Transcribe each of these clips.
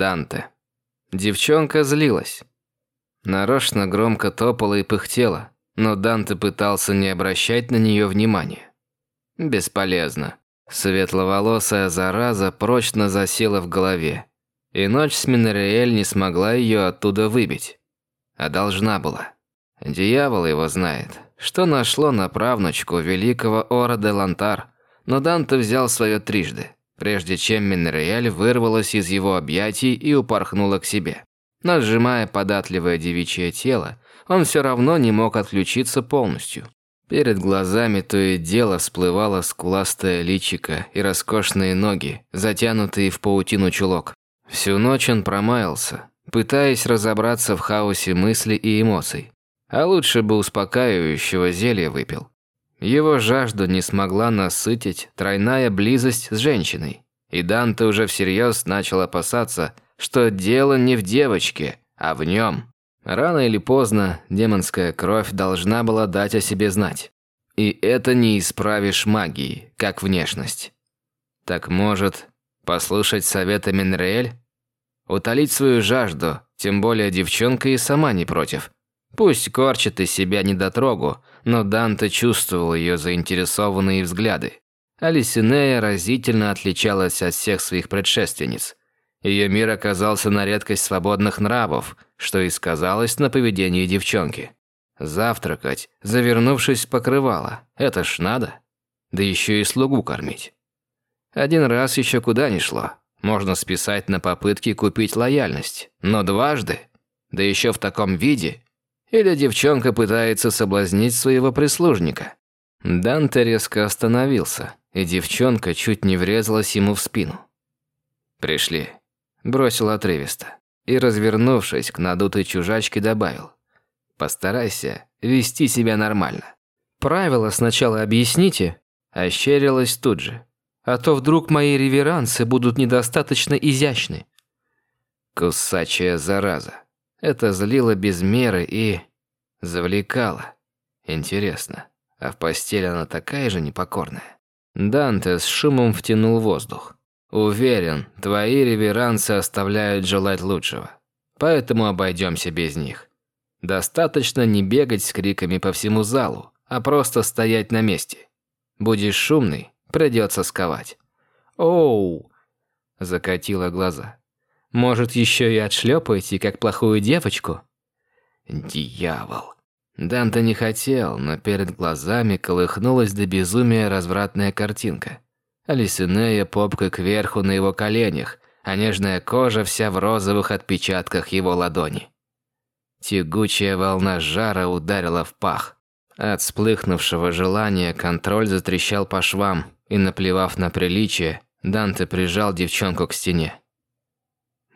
Данте. Девчонка злилась. Нарочно громко топала и пыхтела, но Данте пытался не обращать на нее внимания. Бесполезно. Светловолосая зараза прочно засела в голове, и ночь с Минериэль не смогла ее оттуда выбить. А должна была. Дьявол его знает, что нашло на правнучку великого Ора де Лантар, но Данте взял свое трижды, прежде чем Минериэль вырвалась из его объятий и упорхнула к себе. Но податливое девичье тело, он все равно не мог отключиться полностью. Перед глазами то и дело всплывало скуластое личико и роскошные ноги, затянутые в паутину чулок. Всю ночь он промаялся, пытаясь разобраться в хаосе мыслей и эмоций. А лучше бы успокаивающего зелья выпил. Его жажду не смогла насытить тройная близость с женщиной. И Данте уже всерьез начал опасаться, что дело не в девочке, а в нем. Рано или поздно демонская кровь должна была дать о себе знать. И это не исправишь магией, как внешность. Так может, послушать совета Минреэль? Утолить свою жажду, тем более девчонка и сама не против. Пусть корчит из себя недотрогу, но Данте чувствовал ее заинтересованные взгляды. Алисинея разительно отличалась от всех своих предшественниц. Ее мир оказался на редкость свободных нравов, что и сказалось на поведении девчонки. Завтракать, завернувшись в покрывало, это ж надо. Да еще и слугу кормить. Один раз еще куда ни шло. Можно списать на попытки купить лояльность. Но дважды, да еще в таком виде, или девчонка пытается соблазнить своего прислужника. Данте резко остановился, и девчонка чуть не врезалась ему в спину. «Пришли», – бросил отрывисто, и, развернувшись к надутой чужачке, добавил. «Постарайся вести себя нормально». «Правила сначала объясните», – ощерилась тут же а то вдруг мои реверансы будут недостаточно изящны. Кусачая зараза. Это злило без меры и... завлекало. Интересно, а в постели она такая же непокорная? Данте с шумом втянул воздух. Уверен, твои реверансы оставляют желать лучшего. Поэтому обойдемся без них. Достаточно не бегать с криками по всему залу, а просто стоять на месте. Будешь шумный, Придется сковать. Оу, закатила глаза. Может, еще и отшлепаете, как плохую девочку? Дьявол. Данте не хотел, но перед глазами колыхнулась до безумия развратная картинка. Алисинея попкой кверху на его коленях, а нежная кожа вся в розовых отпечатках его ладони. Тягучая волна жара ударила в пах. От вспыхнувшего желания контроль затрещал по швам, и, наплевав на приличие, Данте прижал девчонку к стене.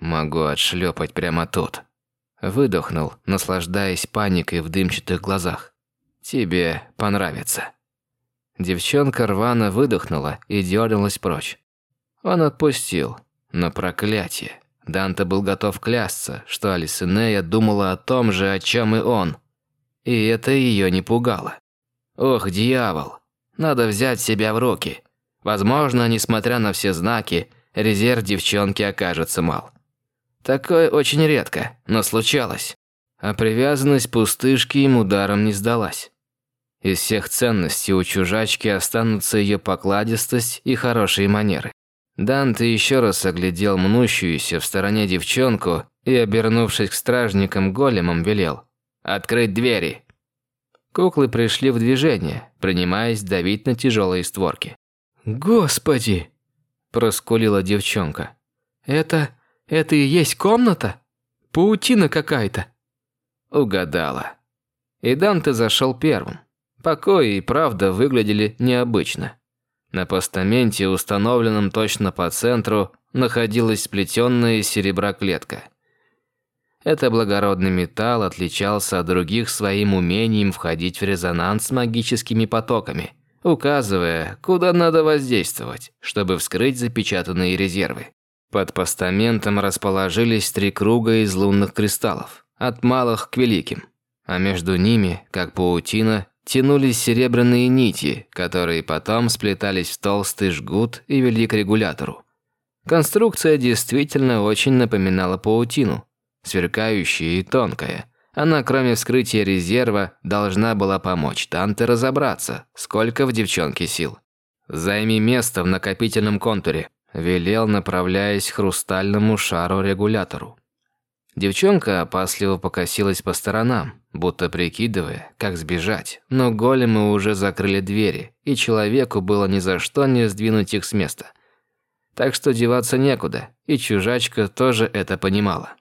«Могу отшлепать прямо тут». Выдохнул, наслаждаясь паникой в дымчатых глазах. «Тебе понравится». Девчонка рвано выдохнула и дернулась прочь. Он отпустил, но проклятие. Данте был готов клясться, что Алисинея думала о том же, о чем и он. И это ее не пугало. Ох, дьявол, надо взять себя в руки. Возможно, несмотря на все знаки, резерв девчонки окажется мал. Такое очень редко, но случалось. А привязанность пустышки им ударом не сдалась. Из всех ценностей у чужачки останутся ее покладистость и хорошие манеры. Данте еще раз оглядел мнущуюся в стороне девчонку и, обернувшись к стражникам големом, велел «Открыть двери!». Куклы пришли в движение, принимаясь давить на тяжелые створки. «Господи!» – проскулила девчонка. «Это... это и есть комната? Паутина какая-то!» Угадала. И Данте зашел первым. Покои и правда выглядели необычно. На постаменте, установленном точно по центру, находилась сплетенная из серебра клетка. Это благородный металл отличался от других своим умением входить в резонанс с магическими потоками – указывая, куда надо воздействовать, чтобы вскрыть запечатанные резервы. Под постаментом расположились три круга из лунных кристаллов, от малых к великим, а между ними, как паутина, тянулись серебряные нити, которые потом сплетались в толстый жгут и вели к регулятору. Конструкция действительно очень напоминала паутину, сверкающая и тонкая. Она, кроме вскрытия резерва, должна была помочь Танте разобраться, сколько в девчонке сил. «Займи место в накопительном контуре», – велел, направляясь к хрустальному шару-регулятору. Девчонка опасливо покосилась по сторонам, будто прикидывая, как сбежать, но големы уже закрыли двери, и человеку было ни за что не сдвинуть их с места. Так что деваться некуда, и чужачка тоже это понимала.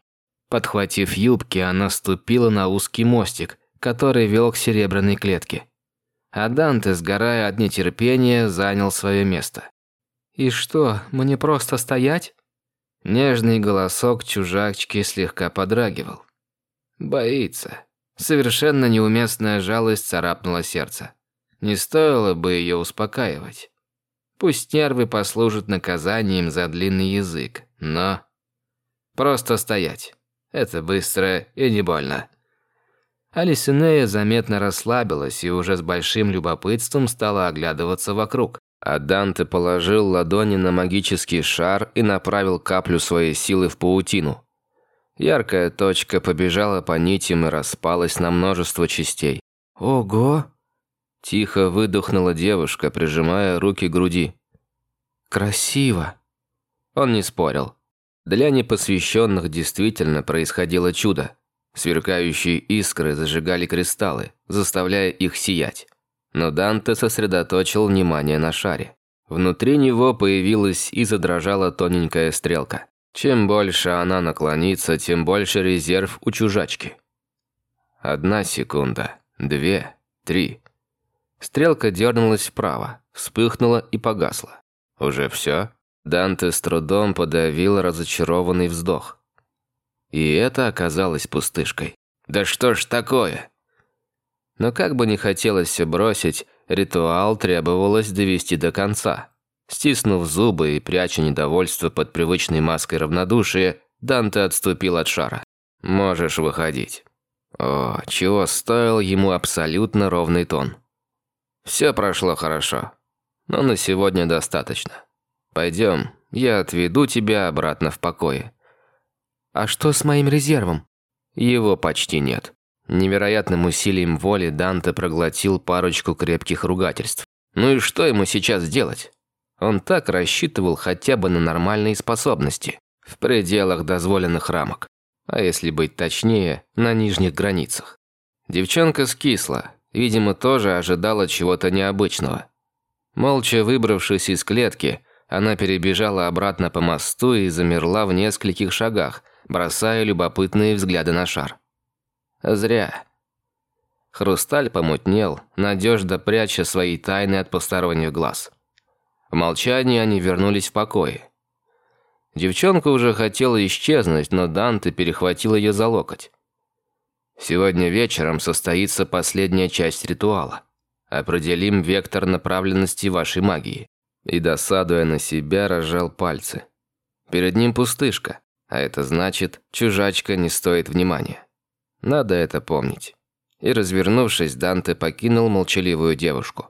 Подхватив юбки, она ступила на узкий мостик, который вел к серебряной клетке. А Данте, сгорая от нетерпения, занял свое место. «И что, мне просто стоять?» Нежный голосок чужачки слегка подрагивал. Боится. Совершенно неуместная жалость царапнула сердце. Не стоило бы ее успокаивать. Пусть нервы послужат наказанием за длинный язык, но... Просто стоять. Это быстро и не больно. Алисинея заметно расслабилась и уже с большим любопытством стала оглядываться вокруг. А Данте положил ладони на магический шар и направил каплю своей силы в паутину. Яркая точка побежала по нитям и распалась на множество частей. «Ого!» Тихо выдохнула девушка, прижимая руки к груди. «Красиво!» Он не спорил. Для непосвященных действительно происходило чудо. Сверкающие искры зажигали кристаллы, заставляя их сиять. Но Данте сосредоточил внимание на шаре. Внутри него появилась и задрожала тоненькая стрелка. Чем больше она наклонится, тем больше резерв у чужачки. Одна секунда, две, три. Стрелка дернулась вправо, вспыхнула и погасла. Уже все? Данте с трудом подавил разочарованный вздох. И это оказалось пустышкой. «Да что ж такое?» Но как бы не хотелось все бросить, ритуал требовалось довести до конца. Стиснув зубы и пряча недовольство под привычной маской равнодушия, Данте отступил от шара. «Можешь выходить». О, чего стоил ему абсолютно ровный тон. Все прошло хорошо, но на сегодня достаточно. Пойдем, я отведу тебя обратно в покое. А что с моим резервом? Его почти нет. Невероятным усилием воли Данте проглотил парочку крепких ругательств. Ну и что ему сейчас делать? Он так рассчитывал хотя бы на нормальные способности, в пределах дозволенных рамок. А если быть точнее, на нижних границах. Девчонка скисла, видимо, тоже ожидала чего-то необычного. Молча выбравшись из клетки, она перебежала обратно по мосту и замерла в нескольких шагах, бросая любопытные взгляды на шар. Зря. Хрусталь помутнел, надежно пряча свои тайны от посторонних глаз. В молчании они вернулись в покое. Девчонка уже хотела исчезнуть, но Данте перехватил ее за локоть. «Сегодня вечером состоится последняя часть ритуала. Определим вектор направленности вашей магии». И, досадуя на себя, разжал пальцы. Перед ним пустышка, а это значит, чужачка не стоит внимания. Надо это помнить. И развернувшись, Данте покинул молчаливую девушку.